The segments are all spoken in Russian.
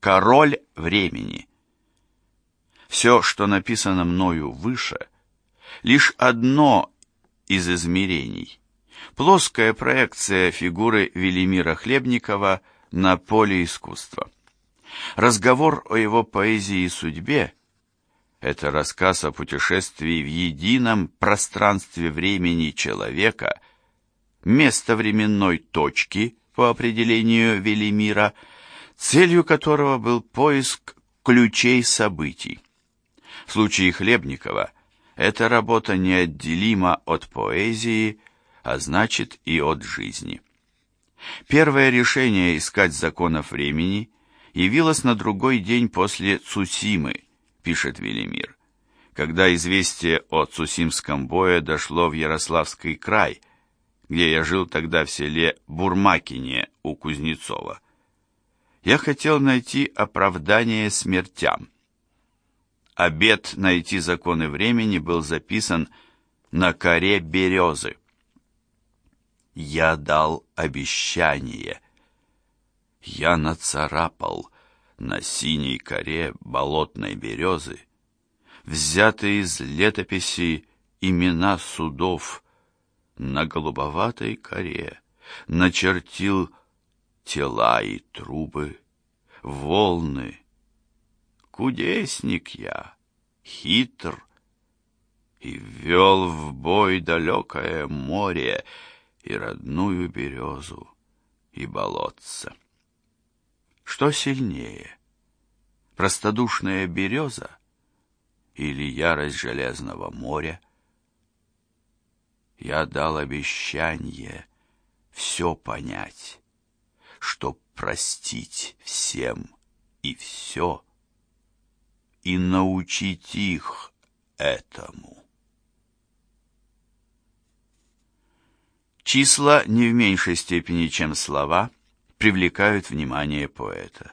Король времени. Все, что написано мною выше, лишь одно из измерений. Плоская проекция фигуры Велимира Хлебникова на поле искусства. Разговор о его поэзии и судьбе – это рассказ о путешествии в едином пространстве времени человека, место-временной точки по определению Велимира – целью которого был поиск ключей событий. В случае Хлебникова эта работа неотделима от поэзии, а значит и от жизни. Первое решение искать законов времени явилось на другой день после Цусимы, пишет Велимир, когда известие о Цусимском бое дошло в Ярославский край, где я жил тогда в селе Бурмакине у Кузнецова я хотел найти оправдание смертям. Обет найти законы времени был записан на коре березы. Я дал обещание. Я нацарапал на синей коре болотной березы, взятые из летописи имена судов, на голубоватой коре начертил тела и трубы, волны. Кудесник я, хитр, и ввел в бой далекое море и родную березу и болотца. Что сильнее, простодушная береза или ярость железного моря? Я дал обещание все понять чтоб простить всем и все, и научить их этому. Числа не в меньшей степени, чем слова, привлекают внимание поэта.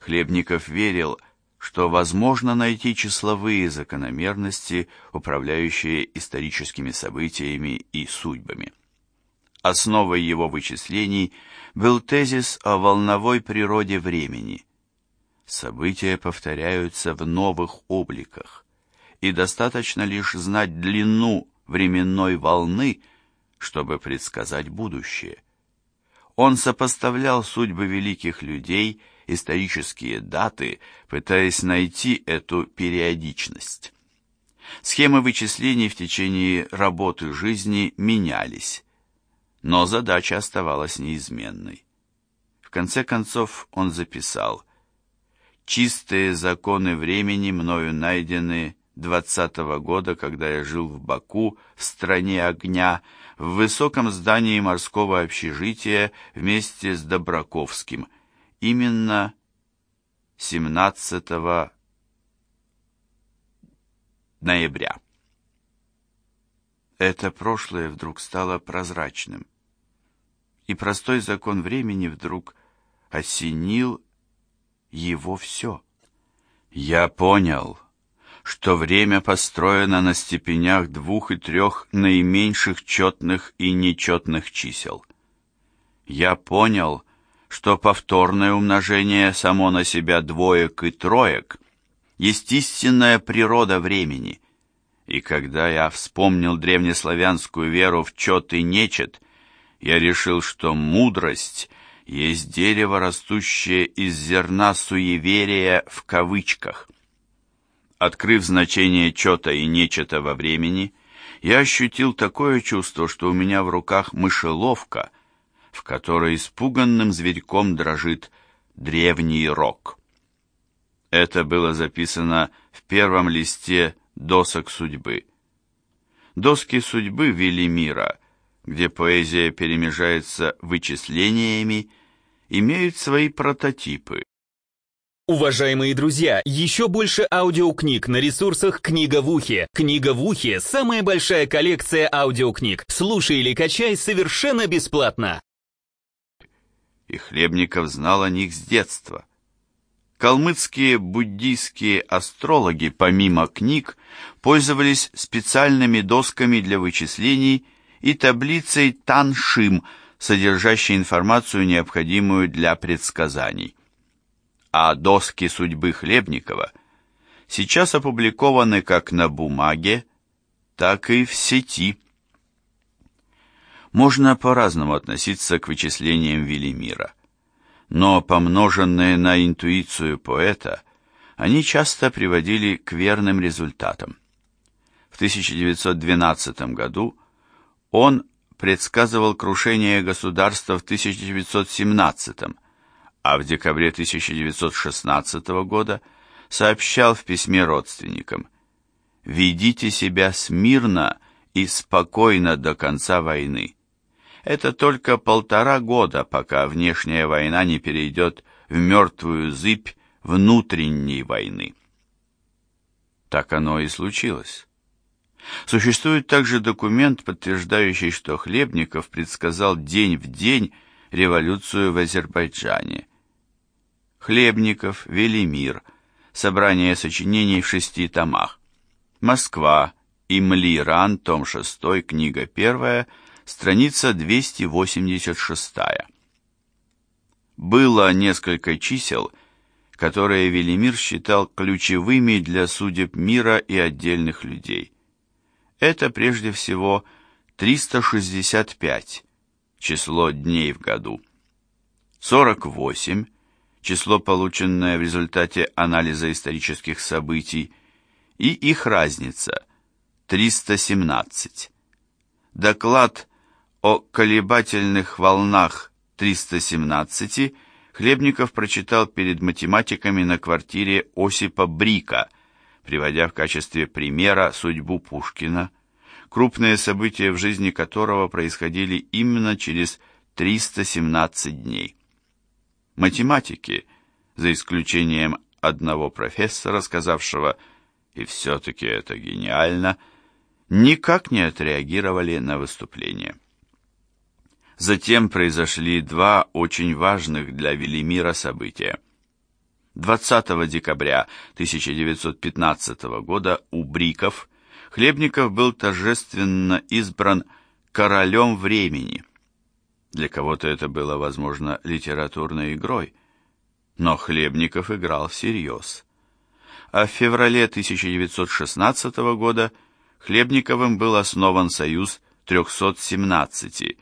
Хлебников верил, что возможно найти числовые закономерности, управляющие историческими событиями и судьбами. Основой его вычислений был тезис о волновой природе времени. События повторяются в новых обликах, и достаточно лишь знать длину временной волны, чтобы предсказать будущее. Он сопоставлял судьбы великих людей, исторические даты, пытаясь найти эту периодичность. Схемы вычислений в течение работы жизни менялись но задача оставалась неизменной. В конце концов он записал «Чистые законы времени мною найдены двадцатого года, когда я жил в Баку, в стране огня, в высоком здании морского общежития вместе с Добраковским, именно 17 ноября. Это прошлое вдруг стало прозрачным и простой закон времени вдруг осенил его все. Я понял, что время построено на степенях двух и трех наименьших четных и нечетных чисел. Я понял, что повторное умножение само на себя двоек и троек — естественная природа времени. И когда я вспомнил древнеславянскую веру в чет и нечет, я решил, что мудрость есть дерево, растущее из зерна суеверия в кавычках. Открыв значение чета и нечета во времени, я ощутил такое чувство, что у меня в руках мышеловка, в которой испуганным зверьком дрожит древний рок. Это было записано в первом листе досок судьбы. Доски судьбы Велимира где поэзия перемежается вычислениями, имеют свои прототипы. Уважаемые друзья, еще больше аудиокниг на ресурсах «Книга в ухе». «Книга в ухе» — самая большая коллекция аудиокниг. Слушай или качай совершенно бесплатно. И Хлебников знал о них с детства. Калмыцкие буддийские астрологи, помимо книг, пользовались специальными досками для вычислений и таблицей Таншим, содержащей информацию, необходимую для предсказаний. а доски судьбы Хлебникова сейчас опубликованы как на бумаге, так и в сети. Можно по-разному относиться к вычислениям Велимира, но помноженные на интуицию поэта, они часто приводили к верным результатам. В 1912 году он предсказывал крушение государства в 1917, а в декабре 1916 года сообщал в письме родственникам «Ведите себя смирно и спокойно до конца войны. Это только полтора года, пока внешняя война не перейдет в мертвую зыбь внутренней войны». Так оно и случилось. Существует также документ, подтверждающий, что Хлебников предсказал день в день революцию в Азербайджане. Хлебников, Велимир, собрание сочинений в шести томах. Москва, Имли Ран, том 6, книга 1, страница 286. Было несколько чисел, которые Велимир считал ключевыми для судеб мира и отдельных людей. Это прежде всего 365, число дней в году. 48, число, полученное в результате анализа исторических событий, и их разница – 317. Доклад о колебательных волнах 317 Хлебников прочитал перед математиками на квартире Осипа Брика – приводя в качестве примера судьбу Пушкина, крупные события в жизни которого происходили именно через 317 дней. Математики, за исключением одного профессора, сказавшего «и все-таки это гениально», никак не отреагировали на выступление. Затем произошли два очень важных для Велимира события. 20 декабря 1915 года у Бриков Хлебников был торжественно избран королем времени. Для кого-то это было, возможно, литературной игрой, но Хлебников играл всерьез. А в феврале 1916 года Хлебниковым был основан Союз 317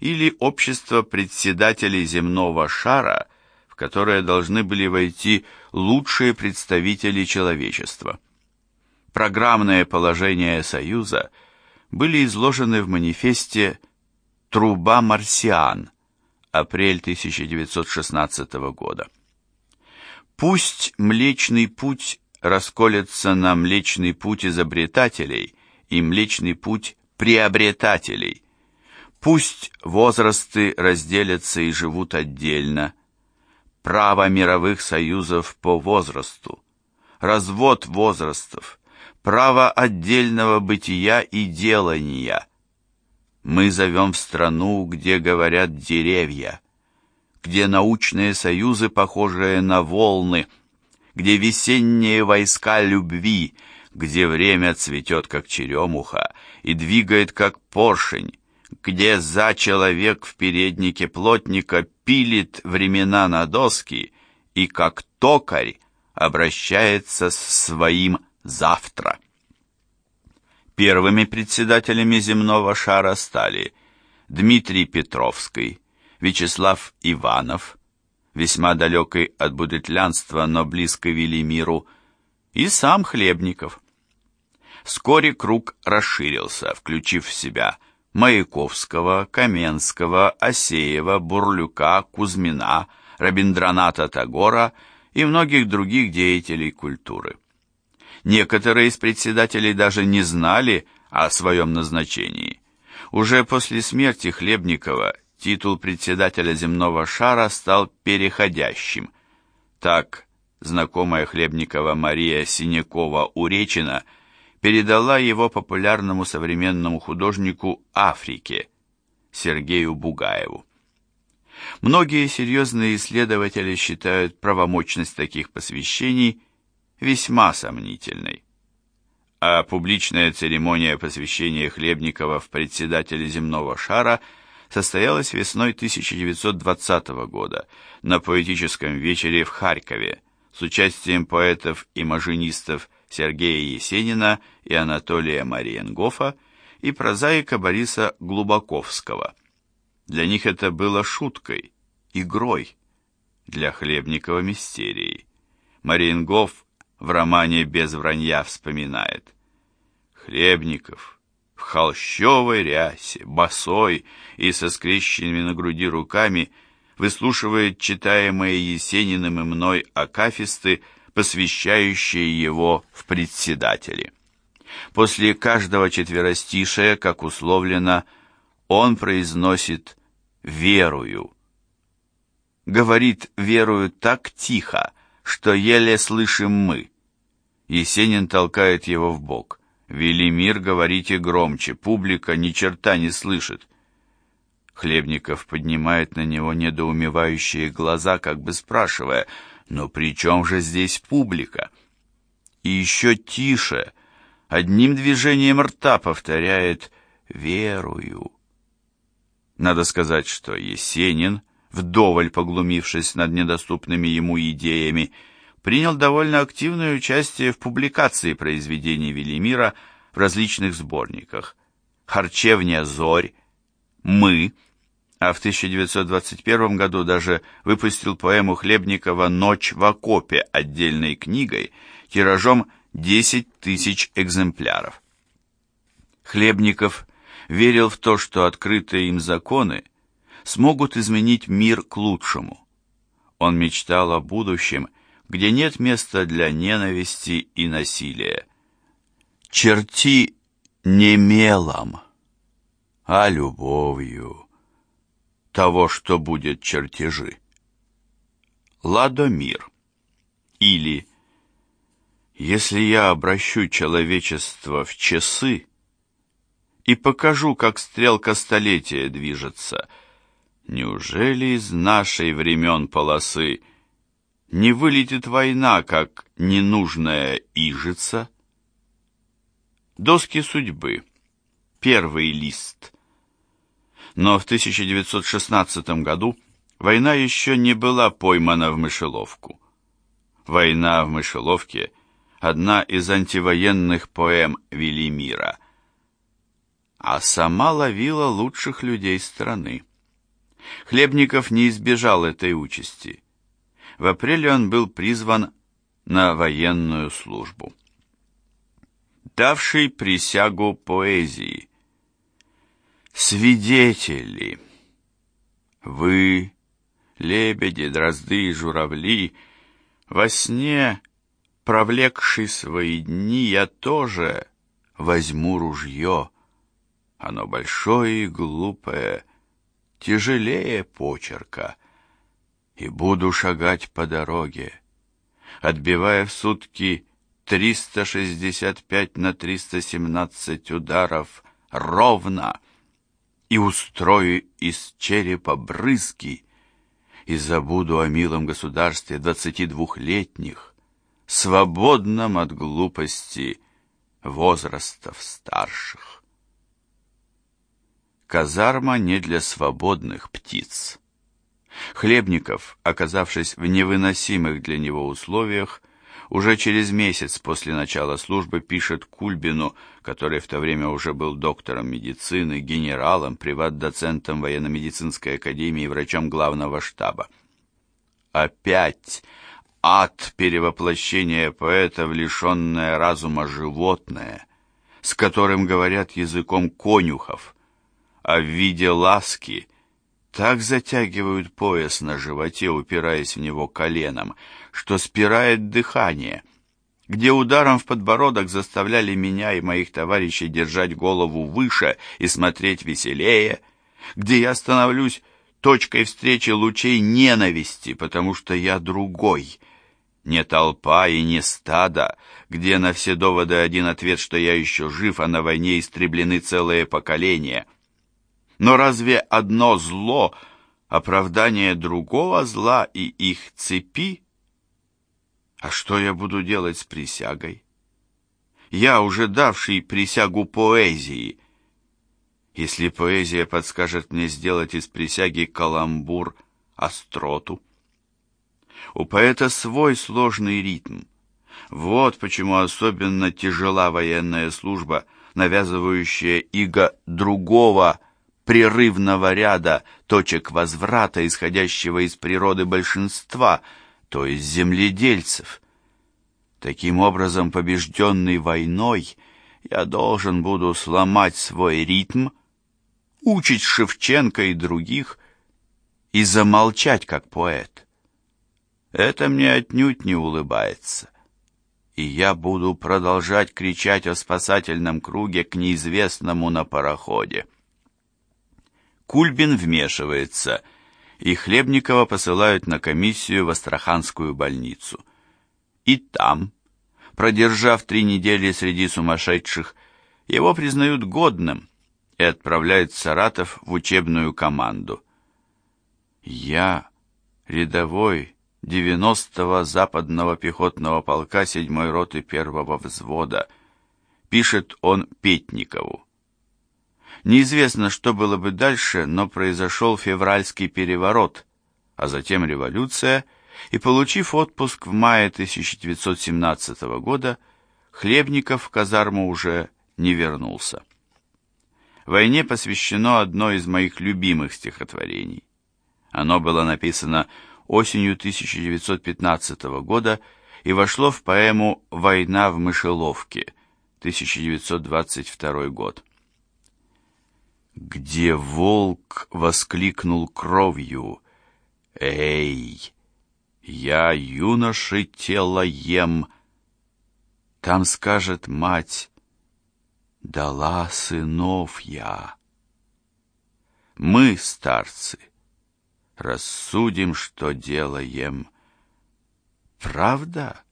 или Общество председателей земного шара – которые должны были войти лучшие представители человечества. Программные положения Союза были изложены в манифесте «Труба марсиан» апрель 1916 года. Пусть Млечный Путь расколется на Млечный Путь изобретателей и Млечный Путь приобретателей. Пусть возрасты разделятся и живут отдельно, право мировых союзов по возрасту, развод возрастов, право отдельного бытия и делания. Мы зовем в страну, где говорят деревья, где научные союзы, похожие на волны, где весенние войска любви, где время цветет, как черемуха, и двигает, как поршень, где за человек в переднике плотника пилит времена на доски и как токарь обращается с своим завтра. Первыми председателями земного шара стали Дмитрий Петровский, Вячеслав Иванов, весьма далекий от будетлянства, но близко Велимиру, и сам Хлебников. Вскоре круг расширился, включив в себя – Маяковского, Каменского, Осеева, Бурлюка, Кузьмина, Рабиндраната Тагора и многих других деятелей культуры. Некоторые из председателей даже не знали о своем назначении. Уже после смерти Хлебникова титул председателя земного шара стал переходящим. Так, знакомая Хлебникова Мария Синякова-Уречина – передала его популярному современному художнику Африке Сергею Бугаеву. Многие серьезные исследователи считают правомочность таких посвящений весьма сомнительной. А публичная церемония посвящения Хлебникова в председателя земного шара состоялась весной 1920 года на поэтическом вечере в Харькове с участием поэтов и маженистов Сергея Есенина и Анатолия Мариенгофа и прозаика Бориса Глубаковского. Для них это было шуткой, игрой, для Хлебникова мистерией. Мариенгоф в романе «Без вранья» вспоминает. Хлебников в холщовой рясе, босой и со скрещенными на груди руками выслушивает читаемые Есениным и мной акафисты, посвящающие его в председатели. После каждого четверостишия, как условлено, он произносит «верую». Говорит «верую» так тихо, что еле слышим мы. Есенин толкает его в бок. «Велимир, говорите громче, публика ни черта не слышит». Хлебников поднимает на него недоумевающие глаза, как бы спрашивая, «Но при чем же здесь публика?» И еще тише, одним движением рта повторяет «верую». Надо сказать, что Есенин вдоволь поглумившись над недоступными ему идеями, принял довольно активное участие в публикации произведений Велимира в различных сборниках «Харчевня Зорь», «Мы», а в 1921 году даже выпустил поэму Хлебникова «Ночь в окопе» отдельной книгой тиражом 10 тысяч экземпляров. Хлебников верил в то, что открытые им законы смогут изменить мир к лучшему. Он мечтал о будущем, где нет места для ненависти и насилия. Черти не мелом, а любовью того, что будет чертежи. Ладомир. Или если я обращу человечество в часы и покажу, как стрелка столетия движется — Неужели из нашей времен полосы не вылетит война, как ненужная ижица? Доски судьбы. Первый лист. Но в 1916 году война еще не была поймана в мышеловку. «Война в мышеловке» — одна из антивоенных поэм Велимира. А сама ловила лучших людей страны. Хлебников не избежал этой участи. В апреле он был призван на военную службу. Давший присягу поэзии. Свидетели. Вы, лебеди, дрозды и журавли, во сне, провлекший свои дни, я тоже возьму ружье. Оно большое и глупое, тяжелее почерка, и буду шагать по дороге, отбивая в сутки 365 на 317 ударов ровно, и устрою из черепа брызги, и забуду о милом государстве двадцати двухлетних, свободном от глупости возрастов старших. Казарма не для свободных птиц. Хлебников, оказавшись в невыносимых для него условиях, уже через месяц после начала службы пишет Кульбину, который в то время уже был доктором медицины, генералом, приват-доцентом военно-медицинской академии и врачом главного штаба. Опять ад перевоплощения поэта в лишенное разума животное, с которым говорят языком конюхов – а в виде ласки так затягивают пояс на животе, упираясь в него коленом, что спирает дыхание, где ударом в подбородок заставляли меня и моих товарищей держать голову выше и смотреть веселее, где я становлюсь точкой встречи лучей ненависти, потому что я другой, не толпа и не стадо, где на все доводы один ответ, что я еще жив, а на войне истреблены целые поколения — но разве одно зло — оправдание другого зла и их цепи? А что я буду делать с присягой? Я, уже давший присягу поэзии. если поэзия подскажет мне сделать из присяги каламбур остроту. У поэта свой сложный ритм. Вот почему особенно тяжела военная служба, навязывающая иго другого прерывного ряда точек возврата, исходящего из природы большинства, то есть земледельцев. Таким образом, побежденный войной, я должен буду сломать свой ритм, учить Шевченко и других и замолчать как поэт. Это мне отнюдь не улыбается. И я буду продолжать кричать о спасательном круге к неизвестному на пароходе. Кульбин вмешивается, и Хлебникова посылают на комиссию в Астраханскую больницу. И там, продержав три недели среди сумасшедших, его признают годным и отправляют в Саратов в учебную команду. Я, рядовой 90-го западного пехотного полка 7-й роты первого взвода, пишет он Петникову. Неизвестно, что было бы дальше, но произошел февральский переворот, а затем революция, и, получив отпуск в мае 1917 года, Хлебников в казарму уже не вернулся. Войне посвящено одно из моих любимых стихотворений. Оно было написано осенью 1915 года и вошло в поэму «Война в мышеловке» 1922 год где волк воскликнул кровью. «Эй, я юноши тело ем!» Там скажет мать, «Дала сынов я». Мы, старцы, рассудим, что делаем. Правда,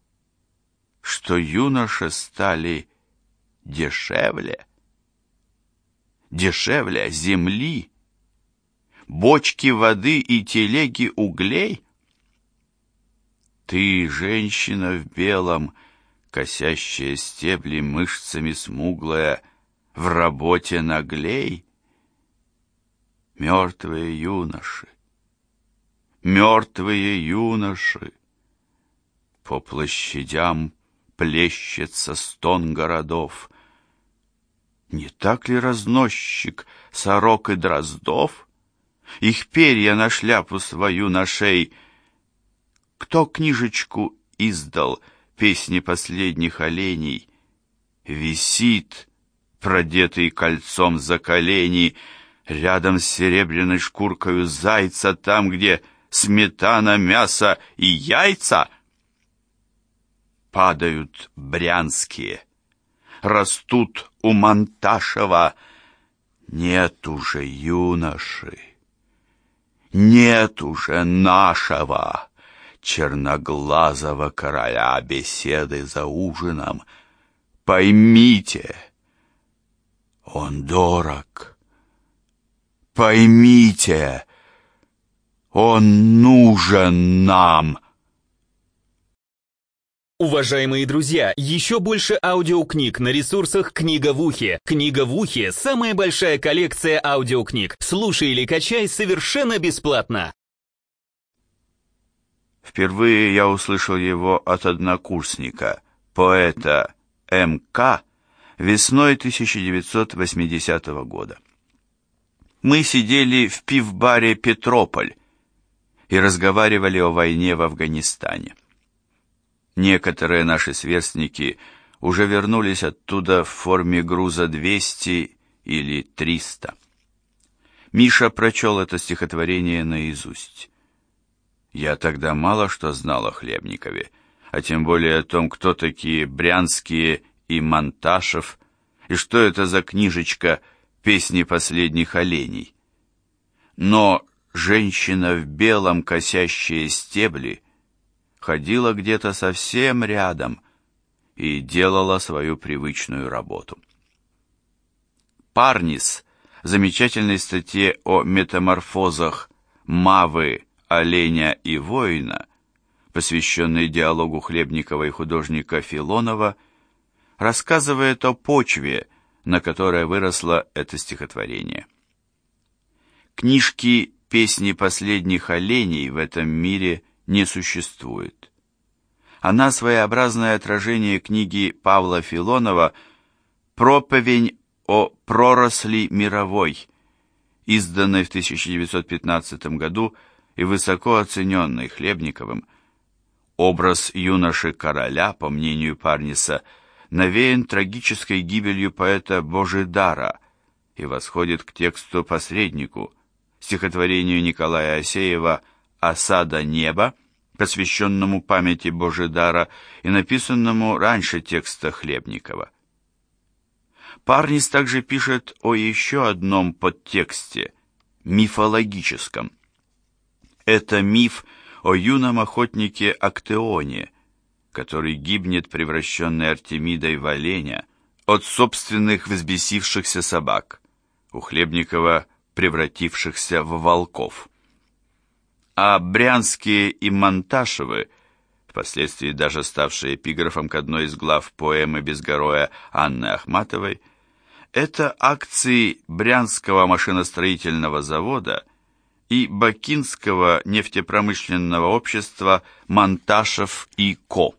что юноши стали дешевле? Дешевле земли, бочки воды и телеги углей? Ты, женщина в белом, косящая стебли мышцами смуглая, в работе наглей? Мертвые юноши, мертвые юноши, по площадям плещется стон городов, не так ли разносчик сорок и дроздов? Их перья на шляпу свою на шей. Кто книжечку издал песни последних оленей? Висит, продетый кольцом за колени, рядом с серебряной шкуркою зайца, там, где сметана, мясо и яйца. Падают брянские, растут у Монташева. Нет уже юноши, нет уже нашего черноглазого короля беседы за ужином. Поймите, он дорог. Поймите, он нужен нам. Уважаемые друзья, еще больше аудиокниг на ресурсах «Книга в ухе». «Книга в ухе» — самая большая коллекция аудиокниг. Слушай или качай совершенно бесплатно. Впервые я услышал его от однокурсника, поэта М.К., весной 1980 года. Мы сидели в пивбаре «Петрополь» и разговаривали о войне в Афганистане. Некоторые наши сверстники уже вернулись оттуда в форме груза 200 или 300. Миша прочел это стихотворение наизусть. Я тогда мало что знал о Хлебникове, а тем более о том, кто такие Брянские и Монташев, и что это за книжечка «Песни последних оленей». Но женщина в белом, косящие стебли — ходила где-то совсем рядом и делала свою привычную работу. Парнис в замечательной статье о метаморфозах Мавы, оленя и воина, посвященной диалогу Хлебникова и художника Филонова, рассказывает о почве, на которой выросло это стихотворение. Книжки «Песни последних оленей» в этом мире не существует. Она своеобразное отражение книги Павла Филонова «Проповень о проросли мировой», изданной в 1915 году и высоко оцененной Хлебниковым. Образ юноши-короля, по мнению Парниса, навеян трагической гибелью поэта Божидара и восходит к тексту-посреднику, стихотворению Николая Осеева «Осада неба», посвященному памяти Божидара и написанному раньше текста Хлебникова. Парнис также пишет о еще одном подтексте, мифологическом. Это миф о юном охотнике Актеоне, который гибнет, превращенный Артемидой в оленя, от собственных взбесившихся собак, у Хлебникова превратившихся в волков. А Брянские и Монташевы, впоследствии даже ставшие эпиграфом к одной из глав поэмы «Безгороя» Анны Ахматовой, это акции Брянского машиностроительного завода и Бакинского нефтепромышленного общества «Монташев и Ко».